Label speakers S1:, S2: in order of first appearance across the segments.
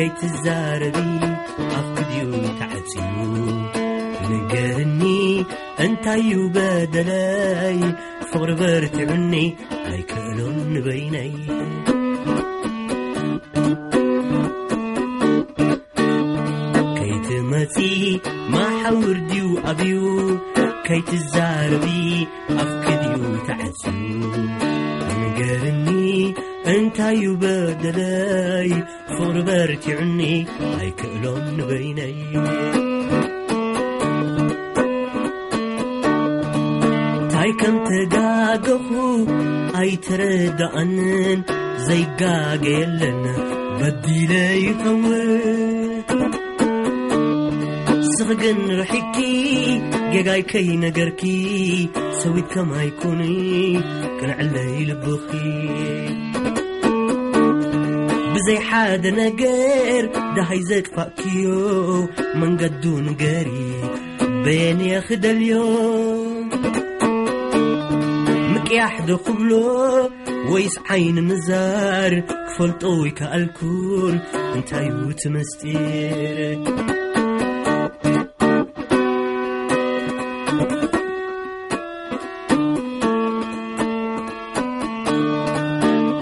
S1: ከይትዛረቢ ኣብ ክድዩ ተዓፅዩ ንገርኒ እንታይዩ በደለይ ፍቕሪ በርቲዑኒ ኣይክእሎም ንበይነይ ከይትመጺ ማሓውር ድዩ ኣብዩ ከይትዛረቢ ኣብ ክድዩ ተዓፅዩ ንገርኒ እንታይዩ በደለይ ፍቕሪ በርቲዑኒ ኣይክእሎም ንበይነይ እንታይ ከም ተጋገኹ ኣይተረዳኣንን ዘይጋገየለን በዲለ ይኸውን ስኽግን ርሒኪ ጌጋይ ከይነገርኪ ሰዊት ከማይኩኒ ክንዕለይ ልብኺ ብዘይ ሓደ ነገር ዳሃይ ዘጥፋእክዮ መንገዱ ንገሪ በየንየ ክደልዮ ምቅያሕ ዶ ክብሎ ወይስ ዓይኒ ምዛር ክፈልጦ ይከኣልኩን እንታዩ ትመስጢር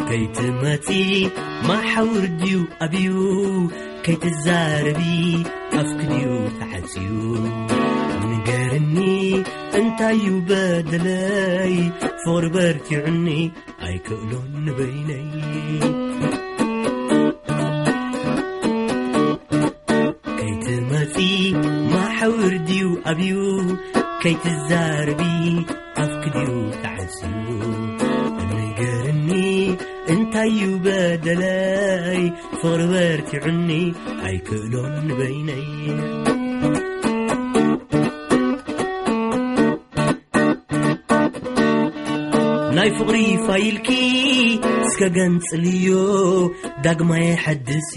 S1: كيتمتي ما حورديو أبيو. كيت كيتزاربي أفكديو تحتيو نقرني انتايو بدلاي فور برتعني أي كألون بيني. كيتمتي ما حورديو أبيو. ከይትዛረቢ ኣፍ ክድዩ ተዓፅዩ ንገርኒ እንታዩ በደለይ ፍቕሪ በርቲዑኒ ኣይክእሎን ንበይነይ ናይ ፍቕሪ ፋይልኪ እስከ ገንጽልዮ ዳግማይ ሓድሲ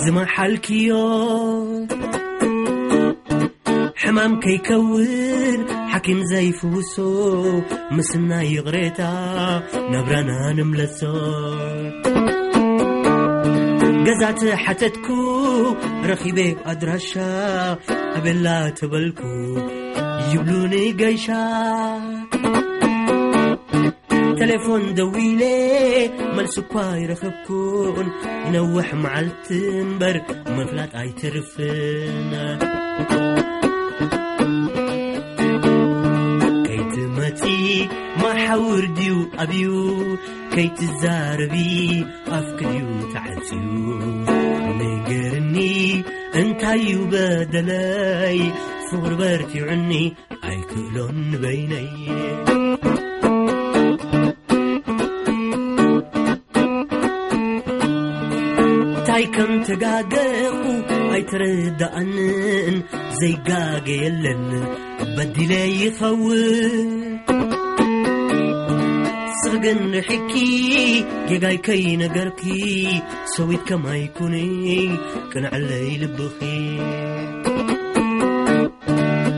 S1: ዝመሓልክዮ ሕማም ከይከውን ሓኪም ዘይፍውሶ ምስና ይቕሬታ ነብራና ንምለሶ ገዛቲ ሓተትኩ ረኺቤ ኣድራሻ ኣበላ ተበልኩ ይብሉኒ ገይሻ ቴሌፎን ደዊሌ መልሲ እኳ ይረኸብኩን ይነውሕ መዓልቲ እምበር ምፍላጥ ኣይትርፍን ማሓውር ድዩ ኣብዩ ከይትዛረቢ ኣፍ ክድዩ ተዓፅዩ ንገርኒ እንታዩ በደለይ ፍቕሪ በርቲዑኒ ኣይክእሎን ንበይነይ እንታይ ከም ተጋገኹ ኣይተረዳኣንን ዘይጋገየለን በዲለ ይኸውን صدقن حكي جيجايكي نجركي سويت كما يكوني كان علي لبخي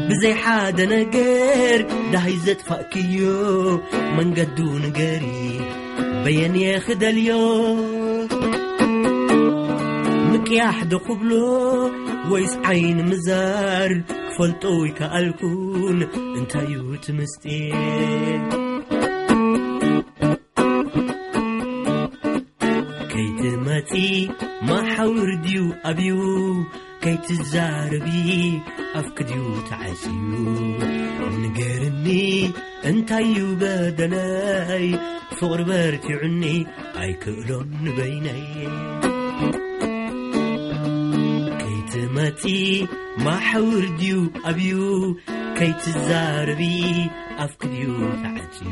S1: بزي حاد نقر ده يزت فاكيو من قدو نجري بين ياخد اليوم مكياح دقبلو ويس عين مزار كفلطوي كالكون انت يوت مستير ማሓውር ድዩ ኣብዩ ከይትዛረቢ ኣፍ ክድዩ ተዓፅዩ ንገርኒ እንታዩ በደለይ ፍቕሪ በርቲዑኒ ኣይክእሎም ንበይነይ ከይትመጺ ማሓውር ድዩ ኣብዩ ከይትዛረቢ ኣፍ ክድዩ ተዓፅዩ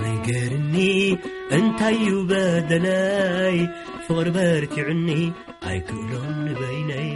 S1: ንገርኒ እንታዩ በደለይ ፍቕሪ በርቲዑኒ ኣይክእሎም ንበይነይ